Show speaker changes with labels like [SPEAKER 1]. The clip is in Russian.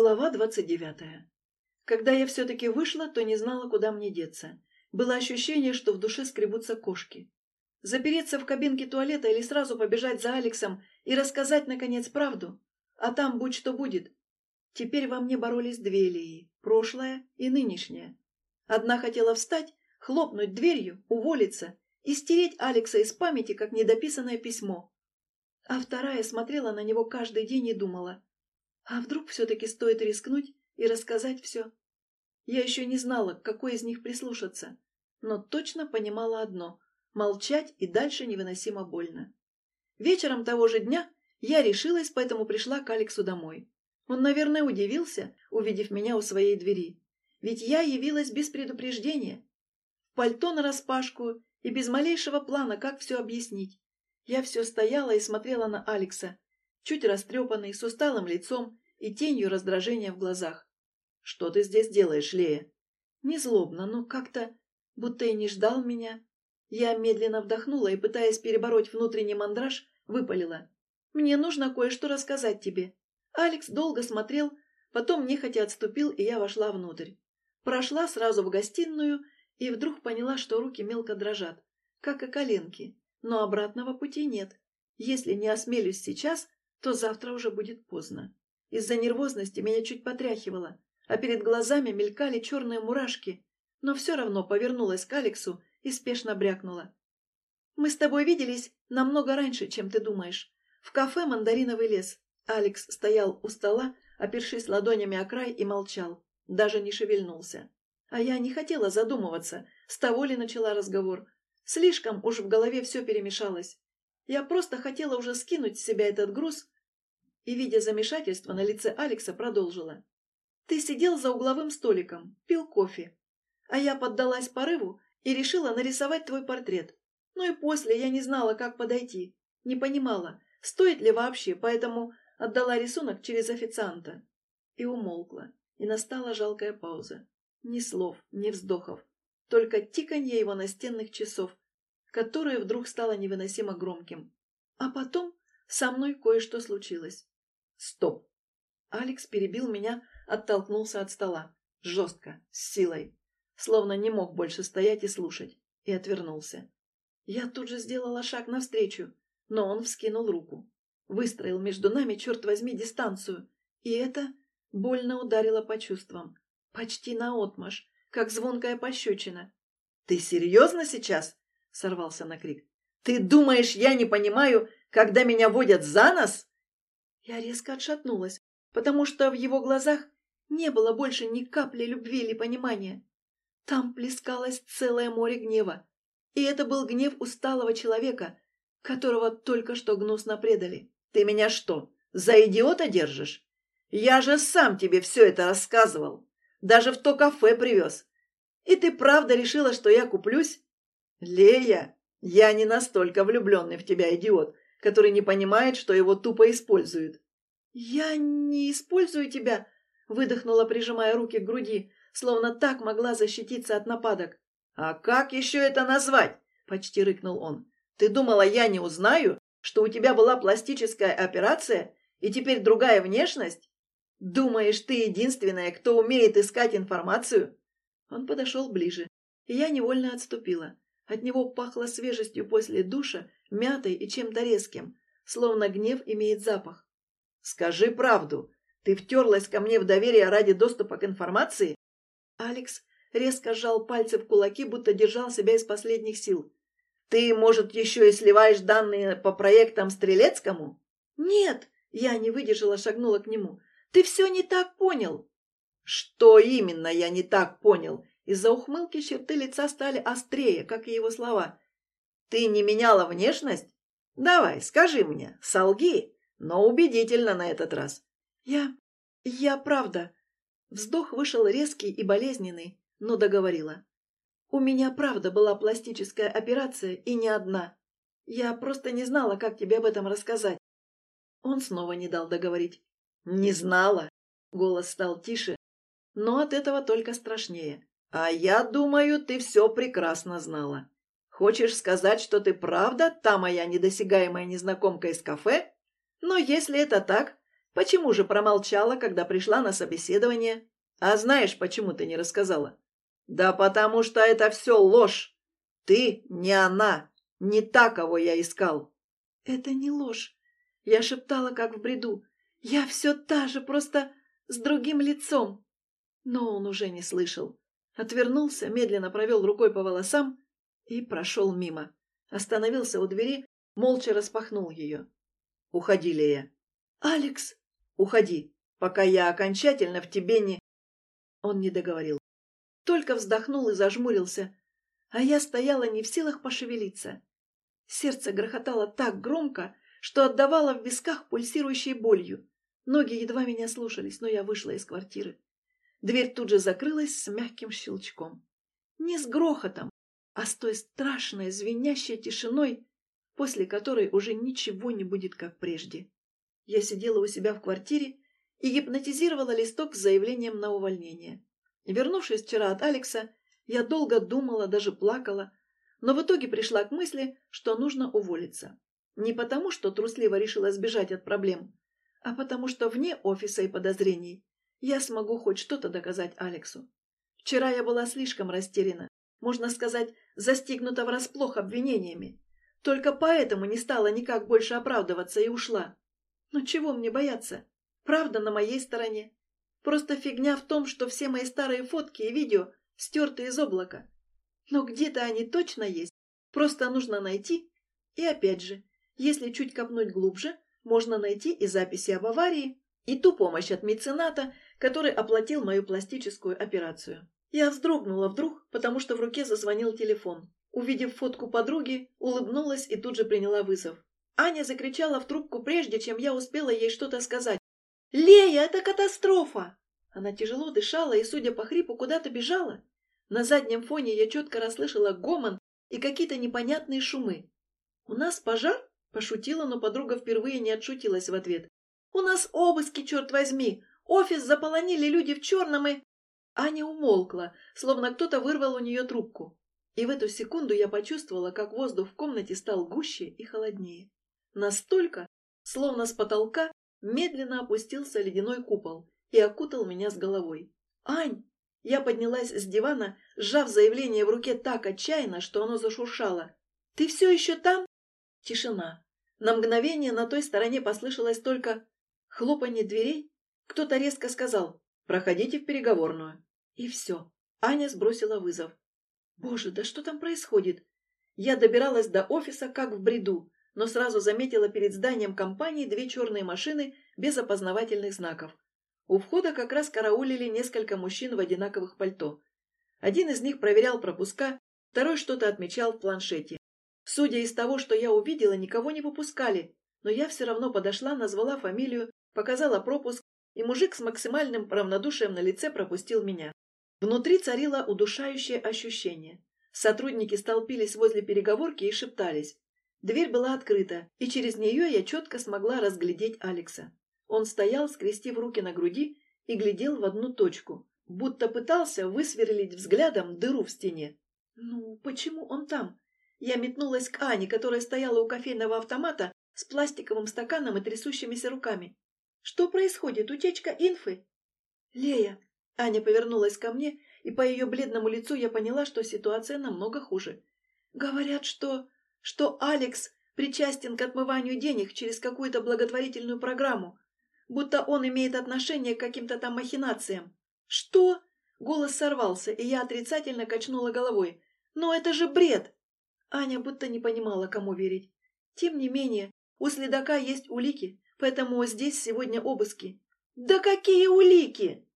[SPEAKER 1] Глава двадцать девятая. Когда я все-таки вышла, то не знала, куда мне деться. Было ощущение, что в душе скребутся кошки. Запереться в кабинке туалета или сразу побежать за Алексом и рассказать, наконец, правду? А там будь что будет. Теперь во мне боролись две Леи – прошлое и нынешнее. Одна хотела встать, хлопнуть дверью, уволиться и стереть Алекса из памяти, как недописанное письмо. А вторая смотрела на него каждый день и думала – а вдруг все-таки стоит рискнуть и рассказать все? Я еще не знала, к какой из них прислушаться, но точно понимала одно – молчать и дальше невыносимо больно. Вечером того же дня я решилась, поэтому пришла к Алексу домой. Он, наверное, удивился, увидев меня у своей двери. Ведь я явилась без предупреждения. В пальто нараспашку и без малейшего плана, как все объяснить. Я все стояла и смотрела на Алекса, чуть растрепанный, с усталым лицом и тенью раздражения в глазах. «Что ты здесь делаешь, Лея?» Не злобно, но как-то, будто и не ждал меня. Я медленно вдохнула и, пытаясь перебороть внутренний мандраж, выпалила. «Мне нужно кое-что рассказать тебе». Алекс долго смотрел, потом нехотя отступил, и я вошла внутрь. Прошла сразу в гостиную и вдруг поняла, что руки мелко дрожат, как и коленки, но обратного пути нет. Если не осмелюсь сейчас, то завтра уже будет поздно. Из-за нервозности меня чуть потряхивало, а перед глазами мелькали черные мурашки, но все равно повернулась к Алексу и спешно брякнула. «Мы с тобой виделись намного раньше, чем ты думаешь. В кафе «Мандариновый лес». Алекс стоял у стола, опершись ладонями о край и молчал, даже не шевельнулся. А я не хотела задумываться, с того ли начала разговор. Слишком уж в голове все перемешалось. Я просто хотела уже скинуть с себя этот груз и, видя замешательство на лице Алекса, продолжила. «Ты сидел за угловым столиком, пил кофе, а я поддалась порыву и решила нарисовать твой портрет. Ну и после я не знала, как подойти, не понимала, стоит ли вообще, поэтому отдала рисунок через официанта». И умолкла, и настала жалкая пауза. Ни слов, ни вздохов, только тиканье его настенных часов, которое вдруг стало невыносимо громким. А потом со мной кое-что случилось. Стоп! Алекс перебил меня, оттолкнулся от стола. Жестко, с силой. Словно не мог больше стоять и слушать. И отвернулся. Я тут же сделала шаг навстречу, но он вскинул руку. Выстроил между нами, черт возьми, дистанцию. И это больно ударило по чувствам. Почти наотмашь, как звонкая пощечина. «Ты серьезно сейчас?» — сорвался на крик. «Ты думаешь, я не понимаю, когда меня водят за нос?» Я резко отшатнулась, потому что в его глазах не было больше ни капли любви или понимания. Там плескалось целое море гнева. И это был гнев усталого человека, которого только что гнусно предали. «Ты меня что, за идиота держишь? Я же сам тебе все это рассказывал. Даже в то кафе привез. И ты правда решила, что я куплюсь? Лея, я не настолько влюбленный в тебя идиот, который не понимает, что его тупо используют. «Я не использую тебя», — выдохнула, прижимая руки к груди, словно так могла защититься от нападок. «А как еще это назвать?» — почти рыкнул он. «Ты думала, я не узнаю, что у тебя была пластическая операция и теперь другая внешность? Думаешь, ты единственная, кто умеет искать информацию?» Он подошел ближе, и я невольно отступила. От него пахло свежестью после душа, мятой и чем-то резким, словно гнев имеет запах. «Скажи правду. Ты втерлась ко мне в доверие ради доступа к информации?» Алекс резко сжал пальцы в кулаки, будто держал себя из последних сил. «Ты, может, еще и сливаешь данные по проектам Стрелецкому?» «Нет!» — я не выдержала, шагнула к нему. «Ты все не так понял!» «Что именно я не так понял?» Из-за ухмылки черты лица стали острее, как и его слова. «Ты не меняла внешность? Давай, скажи мне, солги, но убедительно на этот раз». «Я... я правда...» Вздох вышел резкий и болезненный, но договорила. «У меня правда была пластическая операция, и не одна. Я просто не знала, как тебе об этом рассказать». Он снова не дал договорить. «Не знала?» Голос стал тише, но от этого только страшнее. «А я думаю, ты все прекрасно знала. Хочешь сказать, что ты правда та моя недосягаемая незнакомка из кафе? Но если это так, Почему же промолчала, когда пришла на собеседование? А знаешь, почему ты не рассказала? Да потому что это все ложь. Ты не она, не та, кого я искал.
[SPEAKER 2] Это не ложь. Я шептала, как в бреду. Я все та же, просто с другим лицом. Но он уже не слышал. Отвернулся, медленно провел рукой по волосам и прошел мимо. Остановился у двери, молча распахнул ее.
[SPEAKER 1] «Уходи, Лея».
[SPEAKER 2] «Алекс!»
[SPEAKER 1] «Уходи, пока я окончательно в тебе не...»
[SPEAKER 2] Он не договорил. Только вздохнул и зажмурился, а я стояла не в силах пошевелиться. Сердце грохотало так громко, что отдавало в висках пульсирующей болью. Ноги едва меня слушались, но я вышла из квартиры. Дверь тут же закрылась с мягким щелчком. Не с грохотом, а с той страшной звенящей тишиной, после которой уже ничего не будет, как прежде. Я сидела у себя в квартире и гипнотизировала листок с заявлением на увольнение. Вернувшись вчера от Алекса, я долго думала, даже плакала, но в итоге пришла к мысли, что нужно уволиться. Не потому, что трусливо решила сбежать от проблем, а потому что вне офиса и подозрений я смогу хоть что-то доказать Алексу. Вчера я была слишком растеряна, можно сказать, застигнута врасплох обвинениями. Только поэтому не стала никак больше оправдываться и ушла. Но чего мне бояться? Правда на моей стороне. Просто фигня в том, что все мои старые фотки и видео стерты из облака. Но где-то они точно есть. Просто нужно найти. И опять же, если чуть копнуть глубже, можно найти и записи об аварии, и ту помощь от мецената, который оплатил мою пластическую операцию. Я вздрогнула вдруг, потому что в руке зазвонил телефон. Увидев фотку подруги, улыбнулась и тут же приняла вызов. Аня закричала в трубку, прежде чем я успела ей что-то сказать. «Лея, это катастрофа!» Она тяжело дышала и, судя по хрипу, куда-то бежала. На заднем фоне я четко расслышала гомон и какие-то непонятные шумы. «У нас пожар?» – пошутила, но подруга впервые не отшутилась в ответ. «У нас обыски, черт возьми! Офис заполонили люди в черном и...» Аня умолкла, словно кто-то вырвал у нее трубку. И в эту секунду я почувствовала, как воздух в комнате стал гуще и холоднее. Настолько, словно с потолка, медленно опустился ледяной купол и окутал меня с головой. «Ань!» Я поднялась с дивана, сжав заявление в руке так отчаянно, что оно зашуршало. «Ты все еще там?» Тишина. На мгновение на той стороне послышалось только хлопанье дверей. Кто-то резко сказал «Проходите в переговорную». И все. Аня сбросила вызов. «Боже, да что там происходит?» Я добиралась до офиса, как в бреду, но сразу заметила перед зданием компании две черные машины без опознавательных знаков. У входа как раз караулили несколько мужчин в одинаковых пальто. Один из них проверял пропуска, второй что-то отмечал в планшете. Судя из того, что я увидела, никого не выпускали, но я все равно подошла, назвала фамилию, показала пропуск, и мужик с максимальным равнодушием на лице пропустил меня. Внутри царило удушающее ощущение. Сотрудники столпились возле переговорки и шептались. Дверь была открыта, и через нее я четко смогла разглядеть Алекса. Он стоял, скрестив руки на груди, и глядел в одну точку, будто пытался высверлить взглядом дыру в стене. «Ну, почему он там?» Я метнулась к Ане, которая стояла у кофейного автомата с пластиковым стаканом и трясущимися руками. «Что происходит? Утечка инфы?» «Лея!» Аня повернулась ко мне, и по ее бледному лицу я поняла, что ситуация намного хуже. «Говорят, что что Алекс причастен к отмыванию денег через какую-то благотворительную программу, будто он имеет отношение к каким-то там махинациям. Что? Голос сорвался, и я отрицательно качнула головой. Но это же бред! Аня будто не понимала, кому верить. Тем не менее, у следака есть улики, поэтому здесь сегодня обыски. Да какие улики?